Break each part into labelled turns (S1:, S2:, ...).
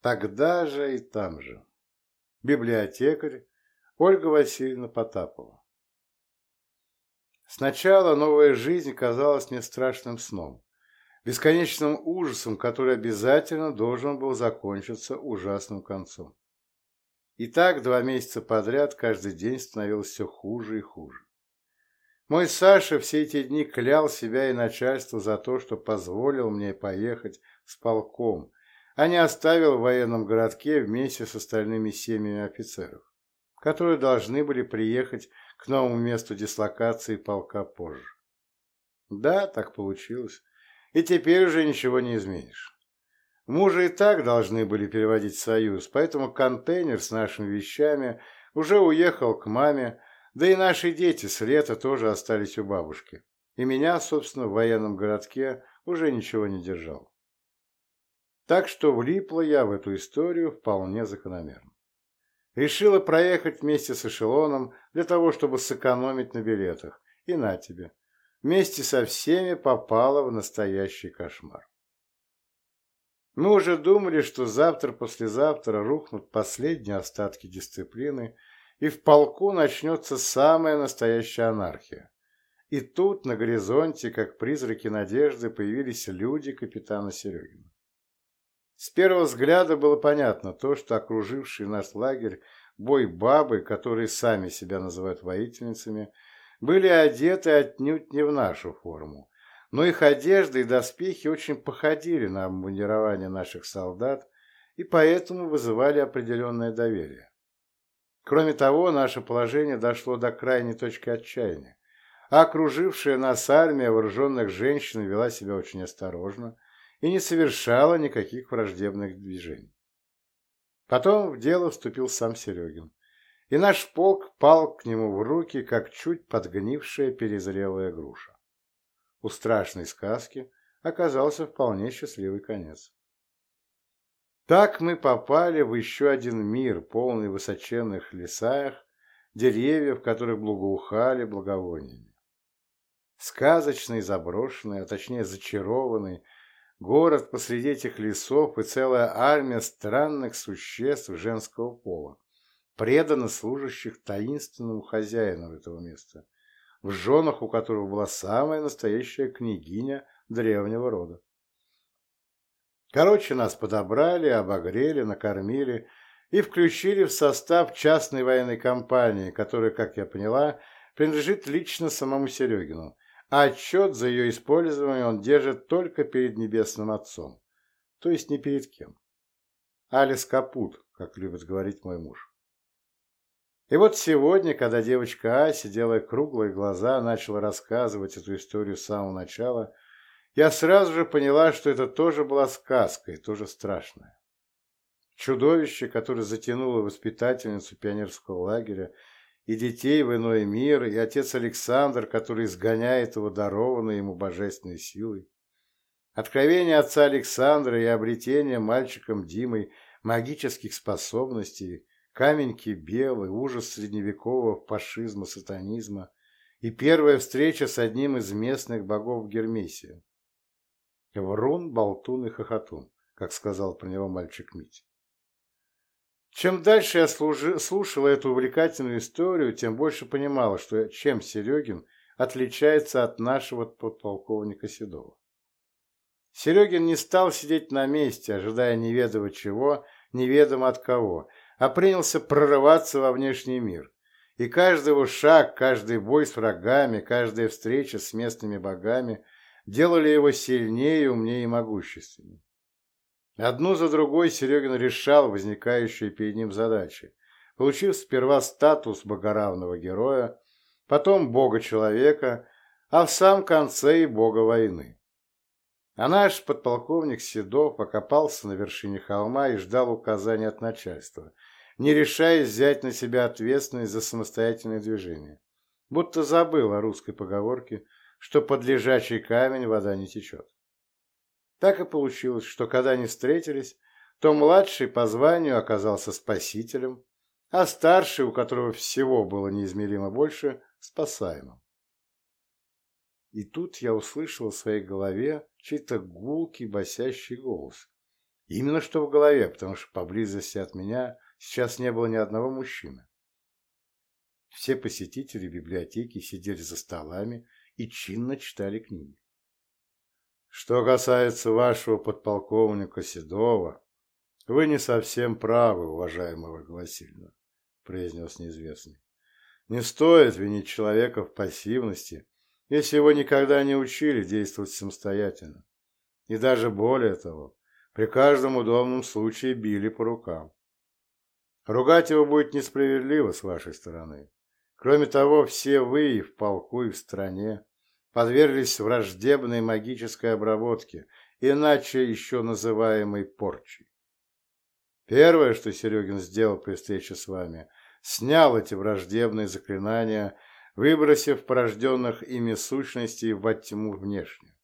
S1: Тогда же и там же. Библиотекарь Ольга Васильевна Потапова. Сначала новая жизнь казалась мне страшным сном, бесконечным ужасом, который обязательно должен был закончиться ужасным концом. И так два месяца подряд каждый день становилось все хуже и хуже. Мой Саша все эти дни клял себя и начальство за то, что позволил мне поехать с полком, а не оставил в военном городке вместе с остальными семьями офицеров, которые должны были приехать к новому месту дислокации полка позже. Да, так получилось, и теперь уже ничего не изменишь. Мужа и так должны были переводить Союз, поэтому контейнер с нашими вещами уже уехал к маме, да и наши дети с лета тоже остались у бабушки. И меня, собственно, в военном городке уже ничего не держал. Так что влипла я в эту историю вполне закономерно. Решила проехать вместе с эшелоном для того, чтобы сэкономить на билетах. И на тебе. Вместе со всеми попала в настоящий кошмар. Мы уже думали, что завтра-послезавтра рухнут последние остатки дисциплины, и в полку начнется самая настоящая анархия. И тут на горизонте, как призраки надежды, появились люди капитана Серегина. С первого взгляда было понятно то, что окруживший наш лагерь бой бабы, которые сами себя называют воительницами, были одеты отнюдь не в нашу форму, но их одежда и доспехи очень походили на обмундирование наших солдат и поэтому вызывали определенное доверие. Кроме того, наше положение дошло до крайней точки отчаяния, а окружившая нас армия вооруженных женщин вела себя очень осторожно и не совершала никаких враждебных движений. Потом в дело вступил сам Серегин, и наш полк пал к нему в руки, как чуть подгнившая перезрелая груша. У страшной сказки оказался вполне счастливый конец. Так мы попали в еще один мир, полный высоченных лесах, деревьев, которых благоухали благовониями. Сказочный, заброшенный, а точнее зачарованный, город посреди этих лесов и целая армия странных существ женского пола, преданно служащих таинственному хозяину этого места, в женах у которого была самая настоящая княгиня древнего рода. Короче, нас подобрали, обогрели, накормили и включили в состав частной военной компании, которая, как я поняла, принадлежит лично самому Серегину, а отчет за ее использование он держит только перед Небесным Отцом, то есть не перед кем. Алис Капут, как любит говорить мой муж. И вот сегодня, когда девочка Ася, делая круглые глаза, начала рассказывать эту историю с самого начала, я сразу же поняла, что это тоже была сказка и тоже страшная. Чудовище, которое затянуло воспитательницу пионерского лагеря, и детей в иной мир, и отец Александр, который изгоняет его дарованной ему божественной силой. Откровение отца Александра и обретение мальчиком Димой магических способностей, каменьки белый, ужас средневекового фашизма, сатанизма и первая встреча с одним из местных богов Гермесия. Врун, болтун и хохотун, как сказал про него мальчик Мить. Чем дальше я слушала эту увлекательную историю, тем больше понимала, что чем Серегин отличается от нашего подполковника Седова. Серегин не стал сидеть на месте, ожидая неведомо чего, неведомо от кого, а принялся прорываться во внешний мир. И каждый его шаг, каждый бой с врагами, каждая встреча с местными богами делали его сильнее, умнее и могущественнее. Одну за другой Серегин решал возникающие перед ним задачи, получив сперва статус богоравного героя, потом бога-человека, а в самом конце и бога войны. А наш подполковник Седов окопался на вершине холма и ждал указаний от начальства, не решаясь взять на себя ответственность за самостоятельное движение, будто забыл о русской поговорке – что под лежачий камень вода не течет. Так и получилось, что когда они встретились, то младший по званию оказался спасителем, а старший, у которого всего было неизмеримо больше, спасаемым. И тут я услышал в своей голове чей-то гулкий, басящий голос. Именно что в голове, потому что поблизости от меня сейчас не было ни одного мужчины. Все посетители библиотеки сидели за столами и чинно читали книги. Что касается вашего подполковника Седова, вы не совсем правы, уважаемый Ольга Васильевна, произнес неизвестный. Не стоит винить человека в пассивности, если его никогда не учили действовать самостоятельно. И даже более того, при каждом удобном случае били по рукам. Ругать его будет несправедливо с вашей стороны. Кроме того, все вы и в полку, и в стране подверглись враждебной магической обработке, иначе еще называемой порчей. Первое, что Серегин сделал при встрече с вами, снял эти враждебные заклинания, выбросив порожденных ими сущностей во тьму внешнюю.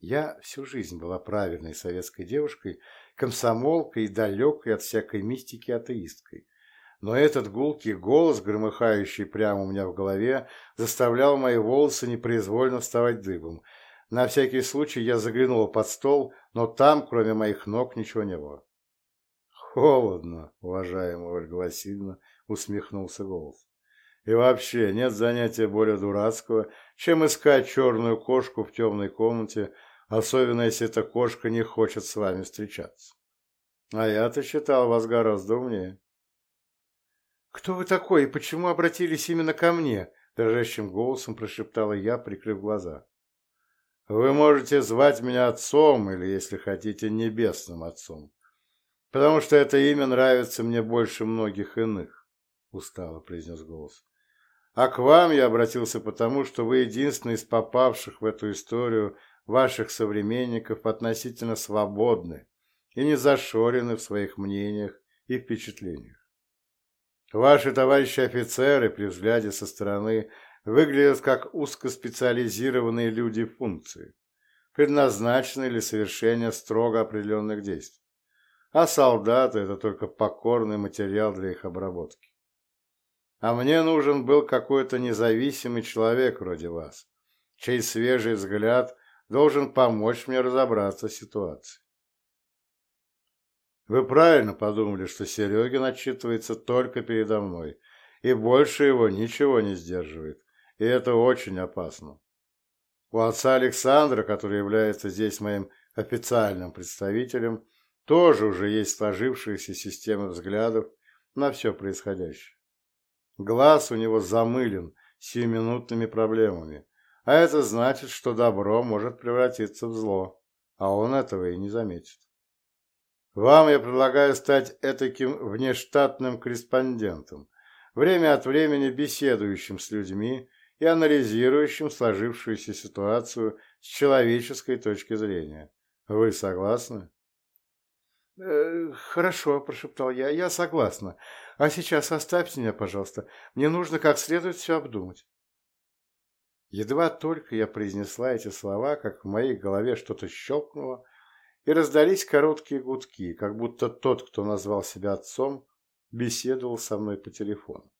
S1: Я всю жизнь была правильной советской девушкой, комсомолкой далекой от всякой мистики атеисткой. Но этот гулкий голос, громыхающий прямо у меня в голове, заставлял мои волосы непроизвольно вставать дыбом. На всякий случай я заглянула под стол, но там, кроме моих ног, ничего не было. «Холодно, уважаемая Ольга Васильевна», — усмехнулся голос. «И вообще нет занятия более дурацкого, чем искать черную кошку в темной комнате, особенно если эта кошка не хочет с вами встречаться. А я-то считал вас гораздо умнее. «Кто вы такой и почему обратились именно ко мне?» – дрожащим голосом прошептала я, прикрыв глаза. «Вы можете звать меня отцом или, если хотите, небесным отцом, потому что это имя нравится мне больше многих иных», – устало произнес голос. «А к вам я обратился потому, что вы единственный из попавших в эту историю ваших современников относительно свободны и не зашорены в своих мнениях и впечатлениях. Ваши товарищи офицеры при взгляде со стороны выглядят как узкоспециализированные люди функции, предназначенные для совершения строго определенных действий. А солдаты – это только покорный материал для их обработки. А мне нужен был какой-то независимый человек вроде вас, чей свежий взгляд должен помочь мне разобраться с ситуацией. Вы правильно подумали, что Серегин отчитывается только передо мной, и больше его ничего не сдерживает, и это очень опасно. У отца Александра, который является здесь моим официальным представителем, тоже уже есть сложившаяся система взглядов на все происходящее. Глаз у него замылен сиюминутными проблемами, а это значит, что добро может превратиться в зло, а он этого и не заметит. Вам я предлагаю стать этаким внештатным корреспондентом, время от времени беседующим с людьми и анализирующим сложившуюся ситуацию с человеческой точки зрения. Вы согласны?
S2: «Э, «Хорошо», – прошептал я, – «я согласна. А сейчас оставьте меня, пожалуйста. Мне нужно как следует все обдумать».
S1: Едва только я произнесла эти слова, как в моей голове что-то щелкнуло, и раздались короткие гудки, как будто тот, кто назвал себя отцом, беседовал со мной по телефону.